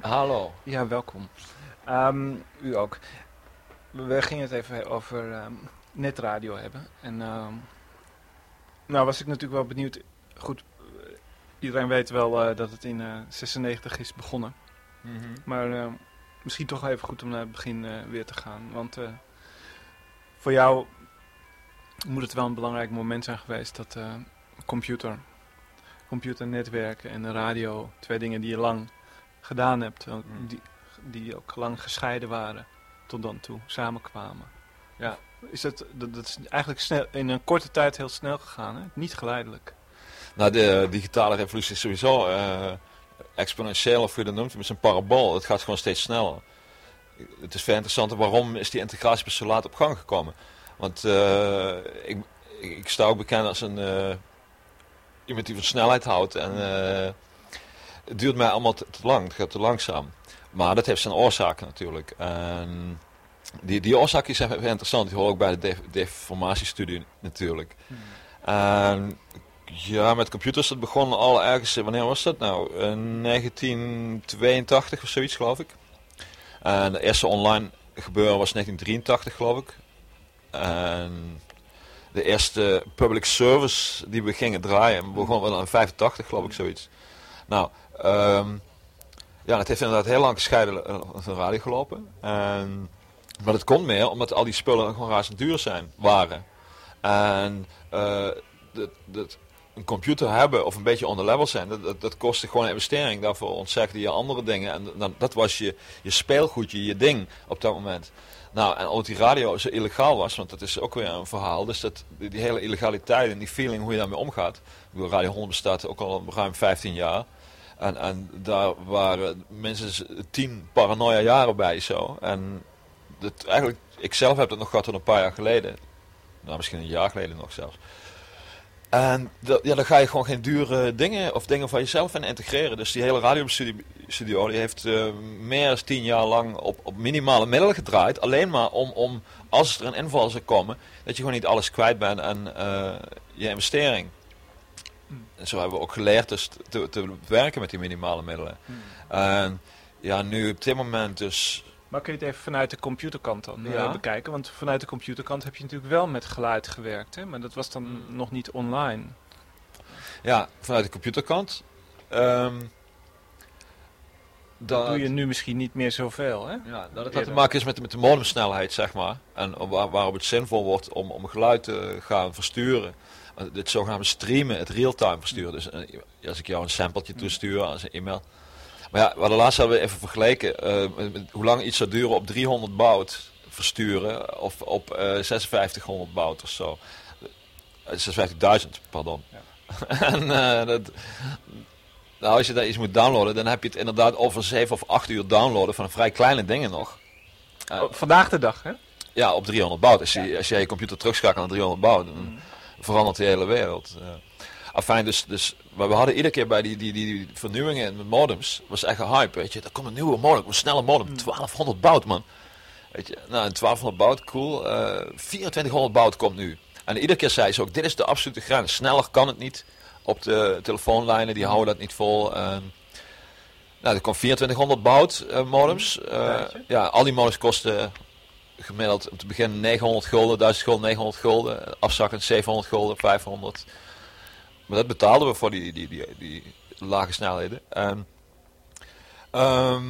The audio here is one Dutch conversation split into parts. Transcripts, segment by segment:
Hallo. Ja, welkom. Ehm, u ook. We gingen het even over ehm, netradio hebben. En ehm, nou was ik natuurlijk wel benieuwd. Goed, eh, iedereen weet wel eh, dat het in eh 96 is begonnen. Maar ehm, misschien toch even goed om naar het begin eh, weer te gaan. Want eh, voor jou moet het wel een belangrijk moment zijn geweest dat eh, computer, computernetwerken en de radio, twee dingen die je lang gedaan hebt, Mm. die, die ook lang gescheiden waren tot dan toe, samenkwamen. Ja. Is dat, dat, dat is eigenlijk snel, in een korte tijd heel snel gegaan, hè? niet geleidelijk. Nou, de digitale revolutie is sowieso eh, exponentieel, of hoe je dat noemt, met zijn parabool. Het gaat gewoon steeds sneller. Het is veel interessanter, waarom is die integratie pas zo laat op gang gekomen? Want eh, ik, ik, sta ook bekend als een, eh, iemand die van snelheid houdt. En eh, het duurt mij allemaal te, te lang, het gaat te langzaam. Maar dat heeft zijn oorzaken natuurlijk. En die, die oorzaken zijn heel interessant, die horen ook bij de def- deformatiestudie natuurlijk. En ja, met computers dat begon al ergens, wanneer was dat nou? In 1982 of zoiets geloof ik. En de eerste online gebeuren was 1983 geloof ik. En de eerste public service die we gingen draaien begon wel in 85 geloof ik zoiets. Nou, ehm, ja, het heeft inderdaad heel lang gescheiden van de radio gelopen. En, maar het komt meer omdat al die spullen gewoon razend duur zijn, waren. En eh, dat, dat, een computer hebben of een beetje on the level zijn, dat, dat, dat kostte gewoon een investering. Daarvoor ontzegde je andere dingen. En dan, dat was je, je speelgoedje, je ding op dat moment. Nou, en omdat die radio zo illegaal was, want dat is ook weer een verhaal. Dus dat, die, die hele illegaliteit en die feeling hoe je daarmee omgaat. Ik bedoel, Radio 100 bestaat ook al ruim 15 jaar. En, en daar waren minstens 10 paranoia jaren bij zo. En eigenlijk, ik zelf heb dat nog gehad een paar jaar geleden. Nou, misschien een jaar geleden nog zelfs. En dat, ja, dan ga je gewoon geen dure dingen of dingen van jezelf in integreren. Dus die hele radiostudio die heeft eh, meer dan tien jaar lang op, op minimale middelen gedraaid. Alleen maar om, om, als er een inval zou komen, dat je gewoon niet alles kwijt bent en eh, je investering. En zo hebben we ook geleerd dus te, te werken met die minimale middelen. En ja, nu op dit moment dus... Maar kun je het even vanuit de computerkant dan eh, Ja. bekijken? Want vanuit de computerkant heb je natuurlijk wel met geluid gewerkt, hè? maar dat was dan Mm. nog niet online. Ja, vanuit de computerkant. ehm Dat doe je nu misschien niet meer zoveel, hè? Ja, dat had Eerder. te maken is met, met de modemsnelheid, zeg maar. En waar, waarop het zinvol wordt om, om geluid te gaan versturen. Uh, Dit zogenaamde streamen, het real-time versturen. Dus eh, als ik jou een sampletje toestuur als een e-mail. Maar ja, we hadden laatst hadden we even vergeleken eh, hoe lang iets zou duren op 300 baud versturen. Of op eh 5600 baud of zo. Eh, 56.000, pardon. en eh, dat, nou, als je daar iets moet downloaden, dan heb je het inderdaad over 7 of 8 uur downloaden van vrij kleine dingen nog. Eh, vandaag de dag, hè? ja, op 300 baud. Als je, als jij je computer terugschakelt naar 300 baud, dan verandert de hele wereld. Uh, afijn, dus, dus maar we hadden iedere keer bij die, die, die, vernieuwingen met modems, was echt een hype, weet je. Er komt een nieuwe modem, een snelle modem, 1200 baud, man. Weet je, nou, een 1200 baud, cool. Eh 2400 baud komt nu. En iedere keer zei ze ook, dit is de absolute grens. Sneller kan het niet op de telefoonlijnen, die houden dat niet vol. En, nou, er komt 2400 baud eh, modems. Eh, ja, al die modems kosten gemiddeld om te beginnen 900 gulden, 1000 gulden, 900 gulden. Afzakkend 700 gulden, 500. Maar dat betaalden we voor die, die, die, die lage snelheden. En, ehm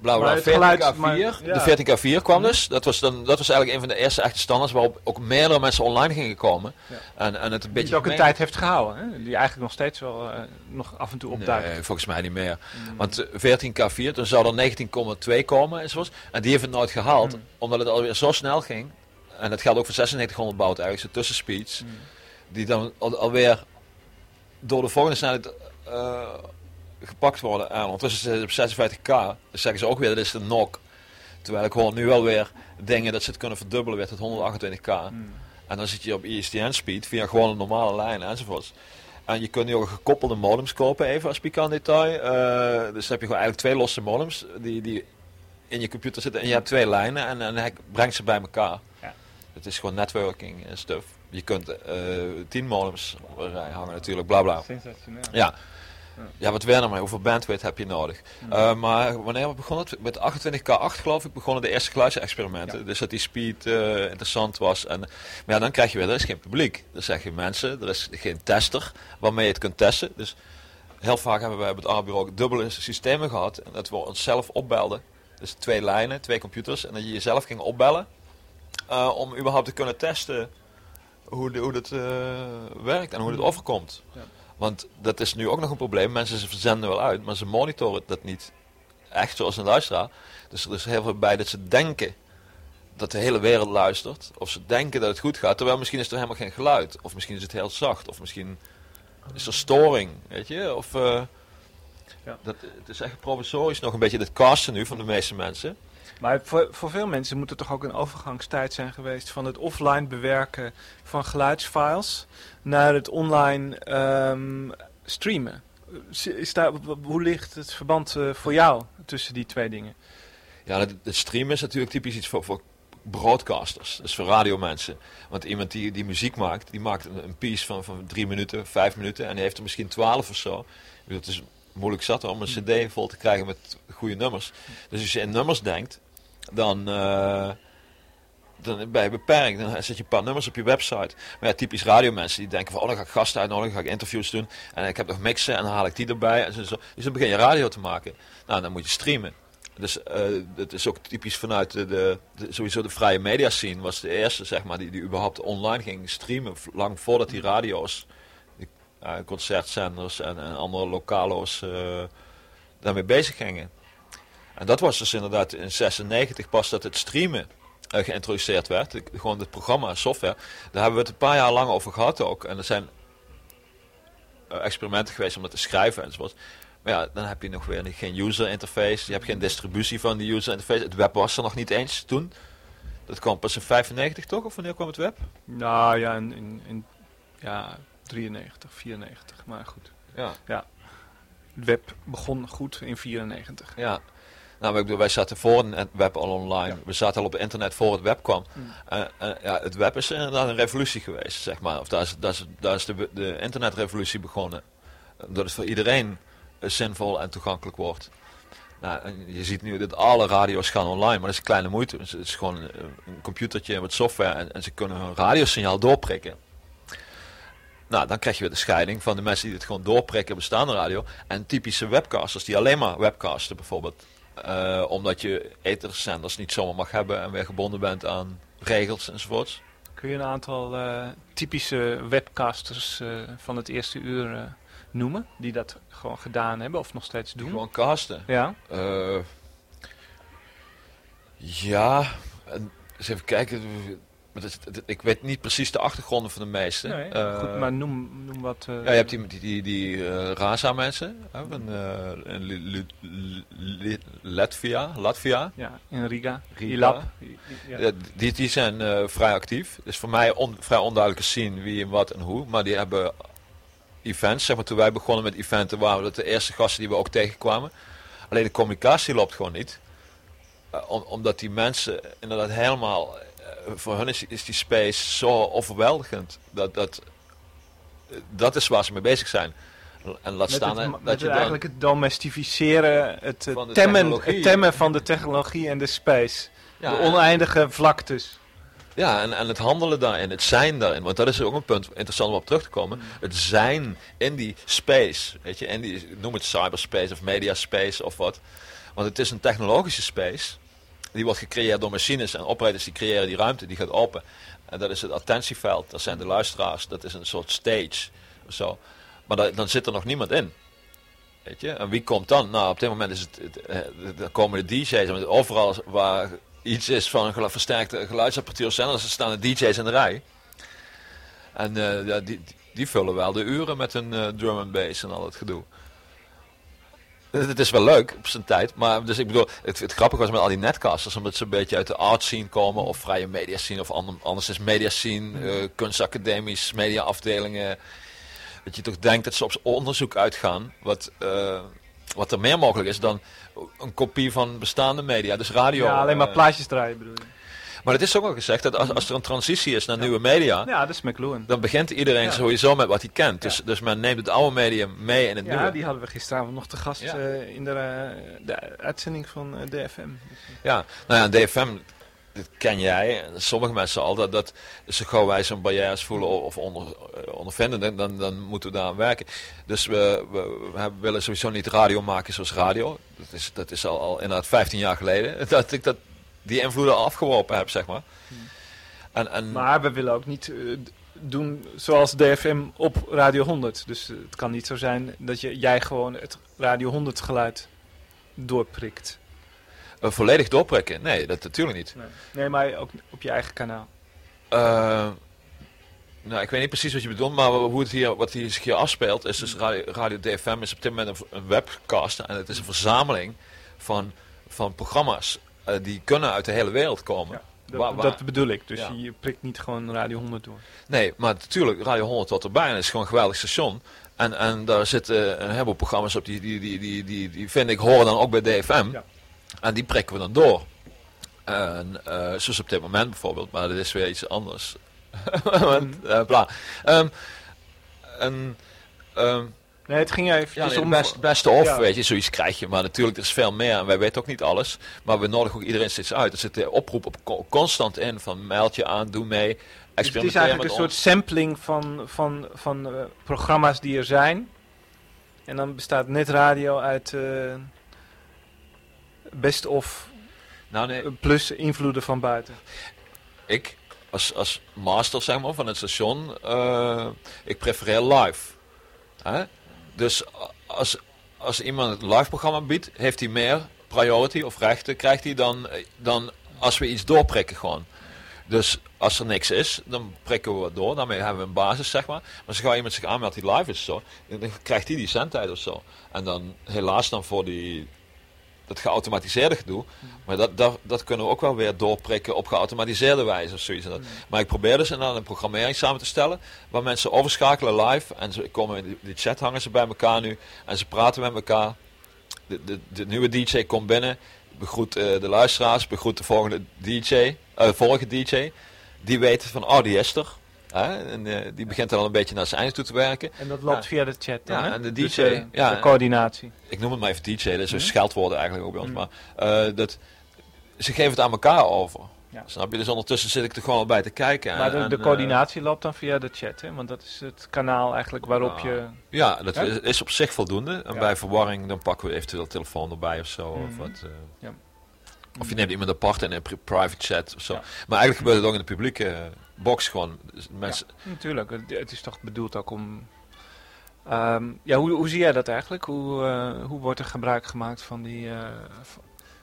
bla bla, Maar het 14K4. geluid- maar- ja. De 14K4 kwam dus. Dat was, dan, dat was eigenlijk een van de eerste echte standaards waarop ook meerdere mensen online gingen komen. Ja. En, en het een beetje ook een tijd heeft gehouden, hè? Die eigenlijk nog steeds wel eh, nog af en toe opduikt. Nee, volgens mij niet meer. Mm. Want eh, 14K4, toen zou er 19,2 komen en zoals. En die heeft het nooit gehaald, Mm. omdat het alweer zo snel ging. En dat geldt ook voor 9600 bout eigenlijk, de tussenspeeds. Mm. Die dan al, alweer door de volgende snelheid eh, gepakt worden. En ondertussen zit het op 56K. Dus zeggen ze ook weer, dat is de knock. Terwijl ik hoor nu wel weer dingen dat ze het kunnen verdubbelen weer tot 128K. Mm. En dan zit je op E ISDN speed via gewoon een normale lijn enzovoorts. En je kunt nu ook gekoppelde modems kopen, even als pikant detail. Eh, dus dan heb je gewoon eigenlijk twee losse modems die, die in je computer zitten. En je hebt twee lijnen en, en hij brengt ze bij elkaar. Ja. Het is gewoon networking en stuff. Je kunt eh tien modems een hangen natuurlijk, bla bla. Sensationeel. Ja. Ja, wat werken maar, hoeveel bandwidth heb je nodig? Uh, maar wanneer begon het? Met 28K8 geloof ik begonnen de eerste geluidsexperimenten. Dus dat die speed uh, interessant was. En, maar ja, dan krijg je weer, er is geen publiek. Dan zeg je mensen, er is geen tester waarmee je het kunt testen. Dus heel vaak hebben wij op het A-bureau dubbele systemen gehad. En dat we onszelf opbelden. Dus twee lijnen, twee computers. En dat je jezelf ging opbellen. Uh, om überhaupt te kunnen testen hoe, de, hoe dat werkt en hoe het overkomt. Ja. Want dat is nu ook nog een probleem. Mensen ze verzenden wel uit, maar ze monitoren dat niet echt zoals een luisteraar. Dus er is heel veel bij dat ze denken dat de hele wereld luistert. Of ze denken dat het goed gaat, terwijl misschien is er helemaal geen geluid. Of misschien is het heel zacht. Of misschien is er storing, weet je. Of, uh, ja. dat, het is echt provisorisch nog een beetje het casten nu van de meeste mensen. Maar voor, voor veel mensen moet er toch ook een overgangstijd zijn geweest van het offline bewerken van geluidsfiles naar het online um, streamen. Hoe ligt het verband uh, voor jou tussen die twee dingen? Ja, het, streamen is natuurlijk typisch iets voor, voor broadcasters, dus voor radiomensen. Want iemand die, die muziek maakt, die maakt een, een piece van, van drie minuten, vijf minuten en die heeft er misschien twaalf of zo. Het is moeilijk zat om een cd vol te krijgen met goede nummers. Dus als je in nummers denkt, dan, uh, dan ben je beperkt. Dan zet je een paar nummers op je website. Maar ja, typisch radiomensen die denken van, oh dan ga ik gasten uitnodigen, ga ik interviews doen. En ik heb nog mixen en dan haal ik die erbij. En zo. Dus dan begin je radio te maken. Nou, dan moet je streamen. Dus uh, dat is ook typisch vanuit de, sowieso de vrije media scene was de eerste zeg maar die, die überhaupt online ging streamen lang voordat die radio's, die, uh, concertzenders en, en andere lokalo's daarmee bezig gingen. En dat was dus inderdaad in 96 pas dat het streamen uh, geïntroduceerd werd. Gewoon het programma software. Daar hebben we het een paar jaar lang over gehad ook. En er zijn uh, experimenten geweest om dat te schrijven enzovoort. Maar ja, dan heb je nog weer geen user interface. Je hebt geen distributie van die user interface. Het web was er nog niet eens toen. Dat kwam pas in 95 toch? Of wanneer kwam het web? Nou ja, in, in, in ja 93, 94. Maar goed. Ja. ja. Het web begon goed in 94. Ja. Nou, wij zaten voor het web al online. We zaten al op internet voor het web kwam. Mm. Uh, uh, ja, het web is inderdaad een revolutie geweest, zeg maar. Of daar is, daar is, daar is de, de internetrevolutie begonnen. Dat het voor iedereen uh, zinvol en toegankelijk wordt. Nou, je ziet nu dat alle radio's gaan online, maar dat is kleine moeite. Het is gewoon een computertje met software en, en ze kunnen hun radiosignaal doorprikken. Nou, dan krijg je weer de scheiding van de mensen die het gewoon doorprikken bestaande radio. En typische webcasters die alleen maar webcasten bijvoorbeeld. Uh, omdat je etherzenders niet zomaar mag hebben en weer gebonden bent aan regels enzovoorts. Kun je een aantal uh, typische webcasters uh, van het eerste uur noemen? Die dat gewoon gedaan hebben of nog steeds doen? Gewoon casten? Ja. ja, en eens even kijken ik weet niet precies de achtergronden van de meeste. Nee, uh, goed, maar noem, noem wat... Uh, ja, je hebt die, die, die, die uh, Raza-mensen van Latvia, Latvia. Ja, in Riga. Riga. Ja. die, die zijn vrij actief. Dus voor mij on, vrij onduidelijk te zien wie en wat en hoe. Maar die hebben events. Zeg maar, toen wij begonnen met eventen waren dat de eerste gasten die we ook tegenkwamen. Alleen de communicatie loopt gewoon niet. omdat die mensen inderdaad helemaal voor hen is, is die space zo overweldigend. Dat, dat, dat is waar ze mee bezig zijn. En laat met staan het, dat met je eigenlijk het domestificeren, het, temmen, het temmen van de technologie en de space. Ja, de oneindige vlaktes. Ja, en, en het handelen daarin, het zijn daarin. Want dat is ook een punt interessant om op terug te komen. Mm. Het zijn in die space, weet je, in die, noem het cyberspace of mediaspace of wat. Want het is een technologische space die wordt gecreëerd door machines en operators die creëren die ruimte, die gaat open. En dat is het attentieveld, dat zijn de luisteraars, dat is een soort stage. Zo. Maar dan zit er nog niemand in. Weet je? En wie komt dan? Nou, op dit moment is het, het, eh, dan komen de DJ's. Overal waar iets is van een versterkte geluidsapparatuur zijn, staan de DJ's in de rij. En ja, die, die vullen wel de uren met hun uh, drum and bass en al het gedoe. Het is wel leuk op zijn tijd. Maar dus ik bedoel, het, het grappige was met al die netcasters, omdat ze een beetje uit de art scene komen, of vrije media scene, of anders is media scene, uh, kunstacademies, mediaafdelingen. Dat je toch denkt dat ze op onderzoek uitgaan, wat, uh, wat er meer mogelijk is dan een kopie van bestaande media, dus radio. Ja, alleen maar uh, plaatjes draaien bedoel je. Maar het is ook al gezegd dat als, als er een transitie is naar nieuwe media, Ja, dat is McLuhan. dan begint iedereen Ja. sowieso met wat hij kent. Dus, Ja. dus men neemt het oude medium mee in het Ja, nieuwe. die hadden we gisteravond nog te gast Ja. eh, in de, eh, de uitzending van eh, DFM. Ja, nou ja, DFM, dit ken jij, sommige mensen al, dat, dat zo gauw wij zo'n barrières voelen of onder, ondervinden, dan, dan, moeten we daar aan werken. Dus we, we, willen sowieso niet radio maken zoals radio. Dat is, dat is al, al inderdaad 15 jaar geleden dat ik dat, die invloeden afgeworpen heb, zeg maar. En, en, Maar we willen ook niet eh, doen zoals DFM op Radio 100. Dus eh, het kan niet zo zijn dat je, jij gewoon het Radio 100 geluid doorprikt. eh, volledig doorprikken, nee, dat natuurlijk niet. Nee, nee maar ook op je eigen kanaal. Nou, ik weet niet precies wat je bedoelt, maar hoe het hier, wat hier zich hier afspeelt, is dus Radio, Radio DFM is op dit moment een, een webcast en het is een verzameling van, van programma's eh, die kunnen uit de hele wereld komen. Dat, Waar- waar- dat bedoel ik. Dus Ja. je prikt niet gewoon Radio 100 door. Nee, maar natuurlijk, Radio 100 wat erbij en het is gewoon een geweldig station. En, en daar zitten een heleboel programma's op die, die, die, die, die, die vind ik horen dan ook bij DFM. Ja. En die prikken we dan door. En, eh, zoals op dit moment bijvoorbeeld, maar dat is weer iets anders. Want, eh, bla. Ehm, en, ehm, Nee, het ging ja, even nee, om... best, beste of, Ja. weet je, zoiets krijg je. Maar natuurlijk, er is veel meer en wij weten ook niet alles. Maar we nodigen ook iedereen steeds uit. Er zit de oproep op co- constant in van meld je aan, doe mee, Dus het is eigenlijk een soort sampling van, van, van eh, programma's die er zijn. En dan bestaat netradio uit eh, best of Nou nee, eh, plus invloeden van buiten. ik als, als master zeg maar, van het station, ik prefereer live. Hè? Dus als, als iemand een live programma biedt, heeft hij meer priority of rechten krijgt hij dan, eh, dan als we iets doorprikken gewoon. Dus als er niks is, dan prikken we wat door. Daarmee hebben we een basis, zeg maar. Maar zodra iemand zich aanmeldt die live is, zo, dan krijgt hij die zendtijd of zo. En dan helaas dan voor die, dat geautomatiseerde gedoe. Maar dat, dat, dat kunnen we ook wel weer doorprikken op geautomatiseerde wijze of zoiets. Dat. Maar ik probeer dus inderdaad een programmering samen te stellen. Waar mensen overschakelen live. En ze komen in die- chat hangen ze bij elkaar nu. En ze praten met elkaar. De, de, de nieuwe DJ komt binnen. Begroet eh, de luisteraars. Begroet de volgende DJ. eh volgende DJ. Die weet van, oh die is er. Hè? En eh, die begint dan al een beetje naar zijn einde toe te werken. En dat loopt Ja. via de chat dan, Ja, hè? en de Dus, DJ, eh, ja. de coördinatie. ik noem het maar even DJ, dat is een Mhm. scheldwoorden eigenlijk ook bij ons. Mhm. Maar eh, dat, ze geven het aan elkaar over. Ja. Snap je? Dus ondertussen zit ik er gewoon bij te kijken. Maar en- de, coördinatie loopt dan via de chat, hè? Want dat is het kanaal eigenlijk waarop je... ja, dat is, is op zich voldoende. En bij verwarring dan pakken we eventueel telefoon erbij of zo. Of, Mhm. wat, Ja. of je neemt iemand apart in een pri- private chat of zo. Ja. Maar eigenlijk gebeurt het ook in de publieke box gewoon. Dus mensen, Natuurlijk, het, is toch bedoeld ook om... Ehm, ja, hoe, hoe zie jij dat eigenlijk? Hoe, eh, hoe wordt er gebruik gemaakt van die... eh,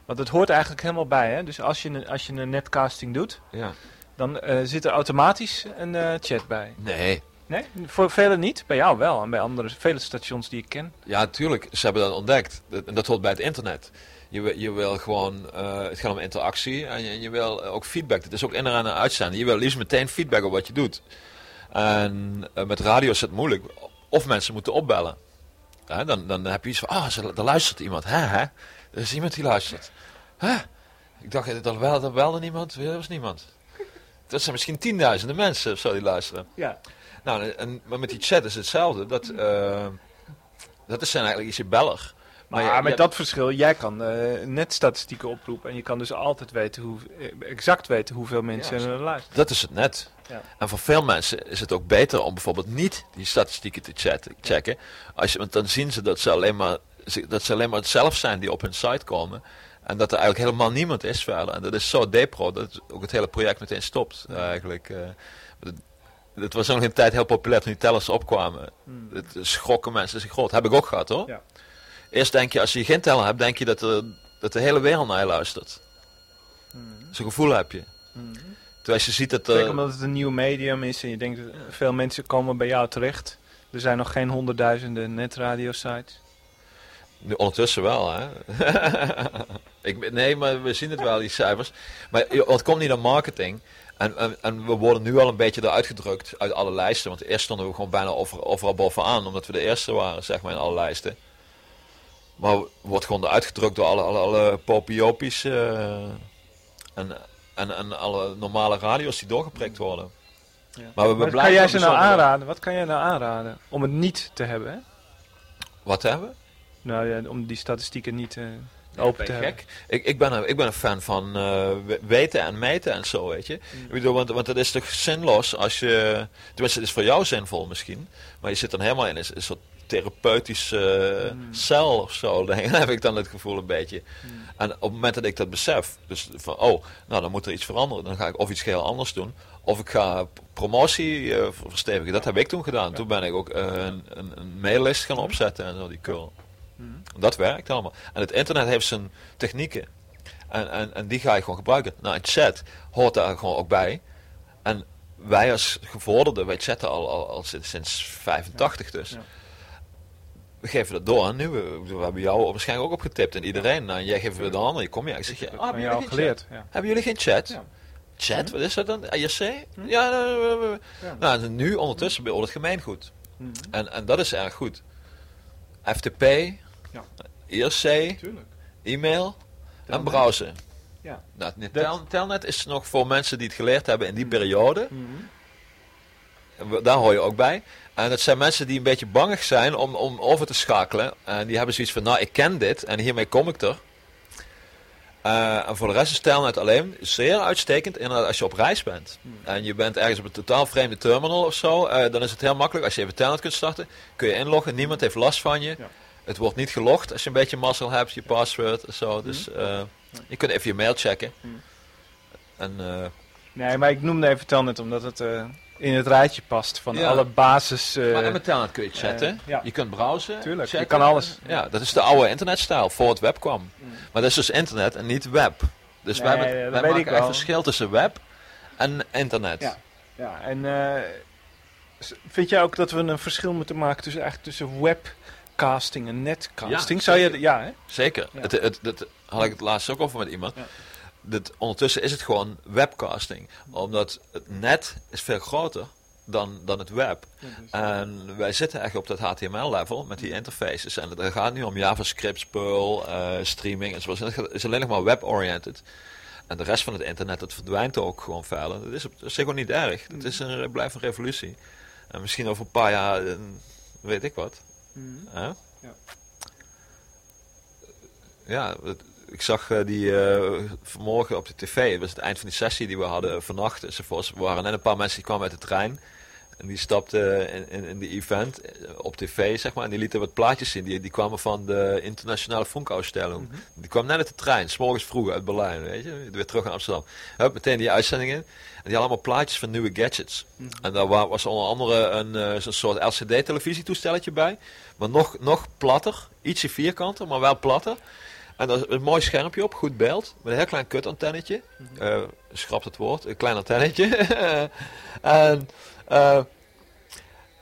want het hoort eigenlijk helemaal bij, hè? Dus als je, een- als je een netcasting doet, ja. dan eh, zit er automatisch een chat bij. Nee, Nee? Voor velen niet. Bij jou wel. En bij andere, vele stations die ik ken. Ja, natuurlijk. Ze hebben dat ontdekt. En dat hoort bij het internet. Je, wil- je wil gewoon, eh, het gaat om interactie en je, je wil ook feedback. Het is ook in en uitzending. Je wil liefst meteen feedback op wat je doet. En eh, met radio is het moeilijk. Of mensen moeten opbellen. Hè, dan, dan heb je iets van, ah, ze- er luistert iemand. Hè, hè? Er is iemand die luistert. Hè? Ik dacht, dat wel, dat belde niemand. Er was niemand. Dat zijn misschien tienduizenden mensen of zo die luisteren. Ja. Nou, en, maar met die chat is hetzelfde. Dat, eh, dat is zijn eigenlijk ietsje beller. Maar, je- met dat verschil, jij kan eh netstatistieken oproepen. En je kan dus altijd weten hoe, eh, exact weten hoeveel mensen Ja, er luisteren. Dat is het net. Ja. En voor veel mensen is het ook beter om bijvoorbeeld niet die statistieken te checken. Als je, want dan zien ze dat ze, alleen maar, dat ze alleen maar het zelf zijn die op hun site komen. En dat er eigenlijk helemaal niemand is verder. En dat is zo depro dat ook het hele project meteen stopt. Eigenlijk. eh. Het, het was nog een tijd heel populair toen die tellers opkwamen. Hmm. Het schrokken mensen zich groot. Heb ik ook gehad hoor. Ja. Eerst denk je, als je geen teller hebt, denk je dat, dat de hele wereld naar je luistert. Hmm. Zo'n gevoel heb je. Hmm. Terwijl als je ziet dat... Zeker eh, omdat het een nieuw medium is en je denkt veel mensen komen bij jou terecht. Er zijn nog geen honderdduizenden netradio-sites. Nu, ondertussen wel, hè? ik, nee, maar we zien het wel, die cijfers. Maar het komt niet aan marketing. En, en, en we worden nu al een beetje eruit gedrukt uit alle lijsten. Want eerst stonden we gewoon bijna over, overal bovenaan, omdat we de eerste waren, zeg maar, in alle lijsten. Maar we wordt gewoon eruit gedrukt door alle, alle, alle popiopies. eh, en, en En, alle normale radio's die doorgeprikt worden. Ja. Maar we Maar blijven kan jij ze nou aanraden? Wat kan jij nou aanraden om het niet te hebben? Hè? Wat hebben we? Nou ja, om die statistieken niet eh, open te je hebben. gek? Ik, ik, ben een, ik ben een fan van eh, we- weten en meten en zo, weet je. Mm. Ik bedoel, want, want het is toch zinloos als je... Tenminste, het is voor jou zinvol misschien. Maar je zit dan helemaal in een, een soort therapeutische eh, Mm. cel of zo. Dan heb ik dan het gevoel een beetje. Mm. En op het moment dat ik dat besef, dus van oh, nou dan moet er iets veranderen. Dan ga ik of iets heel anders doen. Of ik ga promotie eh, verstevigen. Dat heb ik toen gedaan. Toen ben ik ook eh, een, een, een maillist gaan opzetten en zo, die curl. Mm. Dat werkt allemaal. En het internet heeft zijn technieken. En, en, en die ga je gewoon gebruiken. Nou, een chat hoort daar gewoon ook bij. En wij als gevorderden, wij chatten al, al, al sinds, sinds 85 dus. Ja. We geven dat door aan nieuwe. We hebben jou waarschijnlijk ook opgetipt en iedereen. Nou, en jij geeft weer de handen. Je kom je. Ik zeg, Ik je, heb het ah, hebben, jullie geen chat? geleerd. Ja. hebben jullie geen chat? Ja. Chat, Hm? wat is dat dan? IRC? Hm? Ja, nou, we- we- we- Ja. nou, nu ondertussen bij al het gemeengoed. Mm. En, en dat is erg goed. FTP, Ja. IRC, Tuurlijk. e-mail en browsen. Ja. Nou, telnet is nog voor mensen die het geleerd hebben in die periode. Mm. Daar hoor je ook bij. En dat zijn mensen die een beetje bangig zijn om, om over te schakelen. En die hebben zoiets van, nou ik ken dit en hiermee kom ik er. Eh, en voor de rest is Telnet alleen zeer uitstekend inderdaad als je op reis bent. Mm. En je bent ergens op een totaal vreemde terminal of zo. eh, dan is het heel makkelijk. Als je even Telnet kunt starten, kun je inloggen. Niemand heeft last van je. Ja. Het wordt niet gelogd als je een beetje mazzel hebt, je password en zo. Dus eh, je kunt even je mail checken. Mm. En eh, Nee, maar ik noemde even Telnet omdat het eh, in het rijtje past van Ja. alle basis... eh, maar met Telnet kun je chatten. eh, ja. Je kunt browsen. Tuurlijk, je kan alles. Ja, dat is de oude internetstijl voor het web kwam. Mm. Maar dat is dus internet en niet web. Dus Nee, wij, weet wij maken wel. verschil tussen web en internet. Ja. Ja, en eh, vind jij ook dat we een verschil moeten maken tussen, eigenlijk tussen webcasting en netcasting? Ja, Zou je, zeker. ja, hè? Zeker. Het, het, dat had ik het laatst ook over met iemand. Ondertussen is het gewoon webcasting. Omdat het net is veel groter dan, dan het web. En wij zitten echt op dat HTML-level met die interfaces. En het gaat nu om JavaScript, Perl, eh, streaming en zo. Het is alleen nog maar web-oriented. En de rest van het internet, dat verdwijnt ook gewoon verder. Dat is op zich ook niet erg. Het is een, blijft een revolutie. En misschien over een paar jaar, eh, weet ik wat. Mhm. Ja. Ja, het- ik zag eh, die eh, vanmorgen op de tv. Het was het eind van die sessie die we hadden vannacht. enzovoorts. Er waren net een paar mensen die kwamen uit de trein. En die stapten in, in, in de event eh, op tv, zeg maar. En die lieten wat plaatjes zien. Die, die kwamen van de internationale Funkausstellung. Mhm. Die kwam net uit de trein, s morgens vroeg uit Berlijn, weet je. Weer terug naar Amsterdam. Hup, meteen die uitzending in. En die hadden allemaal plaatjes van nieuwe gadgets. Mhm. En daar wa- was onder andere een zo'n soort LCD-televisietoestelletje bij. Maar nog, nog platter, ietsje vierkanter, maar wel platter. En daar is een mooi schermpje op, goed beeld. Met een heel klein kutantennetje. Mhm. Eh schrapt het woord, een klein antennetje. en, eh,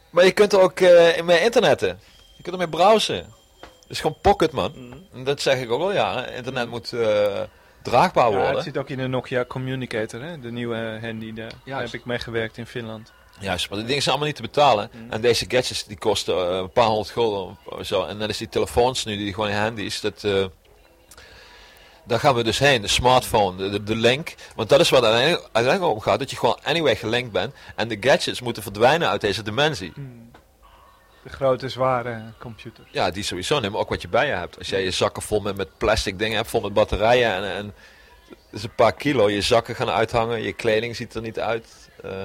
maar je kunt er ook eh mee internetten. Je kunt ermee browsen. Het is gewoon pocket, man. Mhm. En dat zeg ik ook al jaren. Internet moet eh, draagbaar Ja, het worden. zit ook in de Nokia Communicator, hè? de nieuwe handy. Daar Juist. heb ik mee gewerkt in Finland. Juist, maar die dingen zijn allemaal niet te betalen. Mhm. En deze gadgets die kosten een paar honderd gulden of zo. En net is die telefoons nu, die gewoon handies. Dat, eh, daar gaan we dus heen, de smartphone, de, de, link. Want dat is wat uiteindelijk, uiteindelijk om gaat, dat je gewoon anyway gelinkt bent. En de gadgets moeten verdwijnen uit deze dimensie. Mhm. De grote, zware computer. Ja, die sowieso. Neem ook wat je bij je hebt. Als jij je zakken vol met, met plastic dingen hebt, vol met batterijen en, en is een paar kilo, je zakken gaan uithangen, je kleding ziet er niet uit. eh.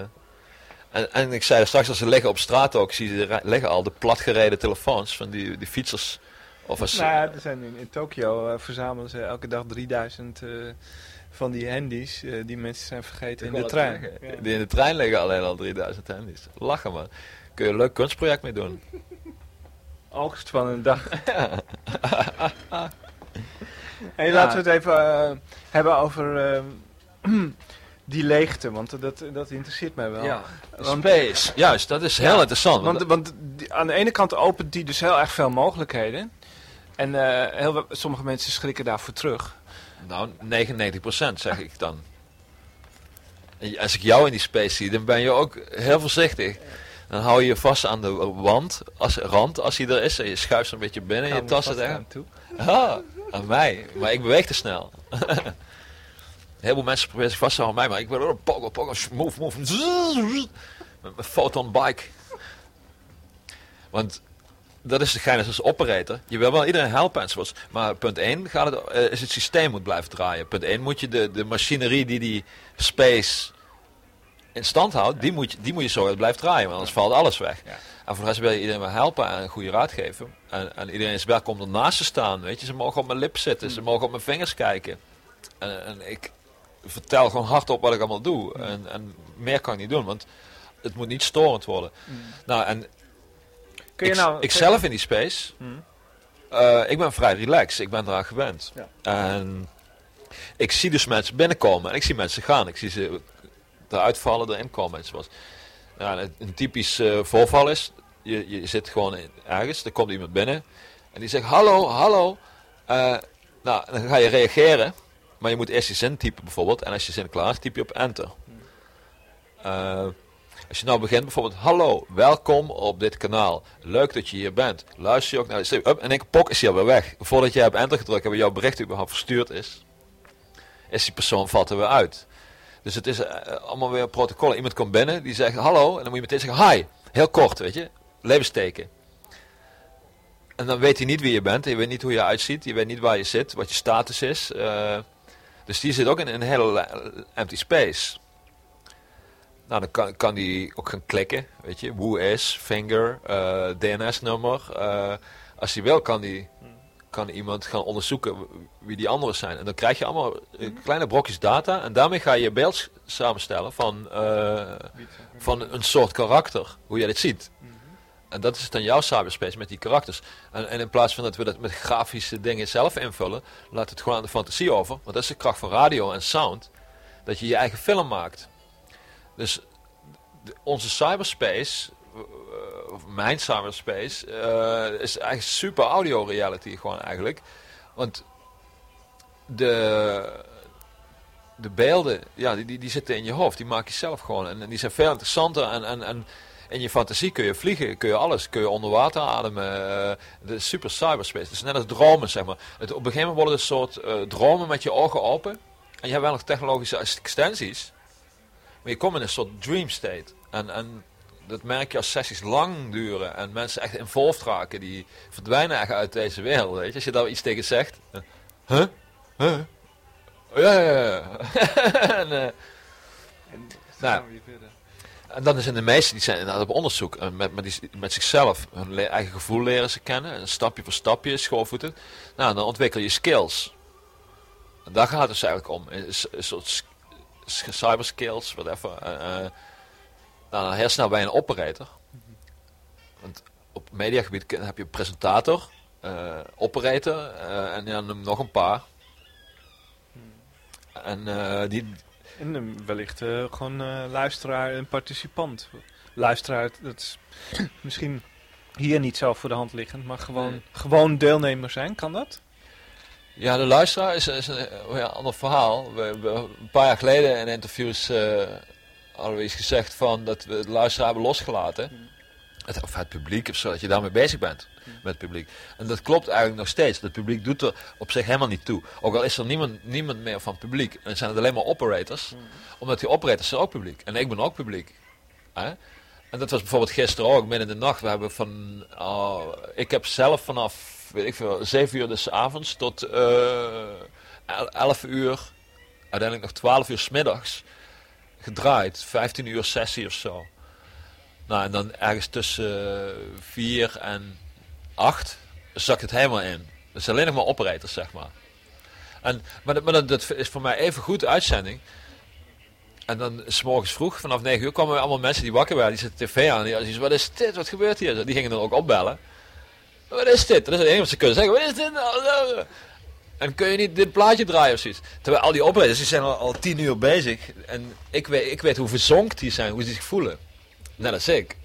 en, en ik zei er straks, als ze liggen op straat ook, zie je liggen al de platgereden telefoons van die, die fietsers. Of als, Nou ja, er zijn in, in Tokio eh, verzamelen ze elke dag 3000 eh, van die handies eh, die mensen zijn vergeten in de trein. Ja. Die in de trein liggen alleen al 3000 handies. Lachen man. Kun je een leuk kunstproject mee doen. Oogst van een dag. hey, Ja. Laten we het even hebben over die leegte, want dat, dat interesseert mij wel. Want- Space. Juist, dat is heel interessant. Want, want die- aan de ene kant opent die dus heel erg veel mogelijkheden. En eh, heel, sommige mensen schrikken daarvoor terug. Nou, 99% zeg ik dan. En Als ik jou in die space zie, dan ben je ook heel voorzichtig. Dan hou je je vast aan de wand, als, rand als hij er is. En je schuift zo'n beetje binnen in je tassen. daar tegen. toe. Ah, aan mij. Maar ik beweeg te snel. heel veel mensen proberen zich vast te houden aan mij, maar ik wil ook pogo, pogo, move, move. Met mijn photon bike. Want dat is de gein als operator. Je wil wel iedereen helpen enzovoorts. Maar punt 1 gaat het, eh, is het systeem moet blijven draaien. Punt 1 moet je de, de machinerie die die space in stand houdt, die moet je, die moet je zorgen dat het blijft draaien. Want anders valt alles weg. Ja. En voor de rest wil je iedereen wel helpen en een goede raad geven. En, en iedereen is welkom om ernaast te staan. Weet je, ze mogen op mijn lip zitten, ze mogen op mijn vingers kijken. En, en ik vertel gewoon hardop wat ik allemaal doe. En, en meer kan ik niet doen, want het moet niet storend worden. Nou, en Kun je ik, nou... ik zelf in die space, Hmm. eh, ik ben vrij relaxed. Ik ben eraan gewend. Ja. En ik zie dus mensen binnenkomen en ik zie mensen gaan. Ik zie ze eruit vallen, erin komen. Nou, een, typisch eh, voorval is, je, je zit gewoon in- ergens, er komt iemand binnen en die zegt hallo, hallo. Eh, nou, dan ga je reageren, maar je moet eerst je zin typen bijvoorbeeld. En als je zin klaar is, typ je op enter. Eh, als je nou begint bijvoorbeeld, hallo, welkom op dit kanaal. Leuk dat je hier bent. Luister je ook naar de en ik pok is hij alweer weg. Voordat jij op enter gedrukt hebt en jouw bericht überhaupt verstuurd is, is die persoon valt er weer uit. Dus het is eh, allemaal weer protocollen. Iemand komt binnen, die zegt hallo. En dan moet je meteen zeggen hi. Heel kort, weet je. Levensteken. En dan weet hij niet wie je bent. Je weet niet hoe je uitziet. Je weet niet waar je zit. Wat je status is. Eh, dus die zit ook in een hele eh, empty space. Nou, dan kan, kan die ook gaan klikken. Weet je. Who is, finger, eh, DNS-nummer. Eh, als hij wil, kan die kan iemand gaan onderzoeken wie die anderen zijn. En dan krijg je allemaal eh, kleine brokjes data. En daarmee ga je je beeld samenstellen van, van een soort karakter. Hoe jij dit ziet. En dat is dan jouw cyberspace met die karakters. En, en in plaats van dat we dat met grafische dingen zelf invullen, laat het gewoon aan de fantasie over. Want dat is de kracht van radio en sound. Dat je je eigen film maakt. Dus onze cyberspace, mijn cyberspace, eh, is eigenlijk super audio reality gewoon eigenlijk. Want de, de beelden, ja, die, die, die zitten in je hoofd. Die maak je zelf gewoon. En, en die zijn veel interessanter. En, en, en in je fantasie kun je vliegen, kun je alles. Kun je onder water ademen. eh, de super cyberspace. Het is net als dromen, zeg maar. Het, op een gegeven moment worden het een soort eh, dromen met je ogen open. En je hebt wel nog technologische extensies. Maar je komt in een soort dream state. En, en dat merk je als sessies lang duren. En mensen echt involved raken. Die verdwijnen echt uit deze wereld. Weet je? Als je daar iets tegen zegt. eh, Huh? Huh? Oh, Ja, ja, ja. en, eh, En Nou. en dan zijn de meesten die zijn inderdaad op onderzoek. En met, met, die, met zichzelf. Hun eigen gevoel leren ze kennen. En stapje voor stapje, schoolvoeten. Nou, dan ontwikkel je skills. En daar gaat het dus eigenlijk om. Een een soort cyber skills, whatever. Nou, dan heel snel bij een operator. Want op mediagebied heb je presentator, eh, operator eh, en ja, noem nog een paar. En eh, die, En wellicht eh, gewoon luisteraar en participant. Luisteraar, dat is misschien hier niet zo voor de hand liggend, maar gewoon, Nee. gewoon deelnemer zijn. Kan dat? Ja, de luisteraar is, is een oh ja, ander verhaal. We, een paar jaar geleden in interviews eh, hadden we iets gezegd van dat we de luisteraar hebben losgelaten. Het, of het publiek of zo, dat je daarmee bezig bent met het publiek. En dat klopt eigenlijk nog steeds. Het publiek doet er op zich helemaal niet toe. Ook al is er niemand, niemand meer van publiek. En zijn het alleen maar operators. Omdat die operators zijn ook publiek. En ik ben ook publiek. Hè? En dat was bijvoorbeeld gisteren ook, midden in de nacht. We hebben van, oh, ik heb zelf vanaf, weet ik veel, 7 uur des avonds tot eh 11 uur, uiteindelijk nog 12 uur 's middags gedraaid. 15 uur sessie of zo. Nou, en dan ergens tussen 4 en 8 zakt het helemaal in. Dus alleen nog maar operators, zeg maar. En, maar dat, dat, dat is voor mij even goed uitzending. En dan s morgens vroeg, vanaf 9 uur, kwamen allemaal mensen die wakker waren. Die zetten tv aan. Die zoiets, wat is dit? Wat gebeurt hier? Die gingen dan ook opbellen. Wat is dit? Dat is het enige wat ze kunnen zeggen. Wat is dit nou? En kun je niet dit plaatje draaien of zoiets? Terwijl al die operators die zijn al, al tien uur bezig. En ik weet, ik weet hoe verzonkt die zijn, hoe ze zich voelen. Net als ik.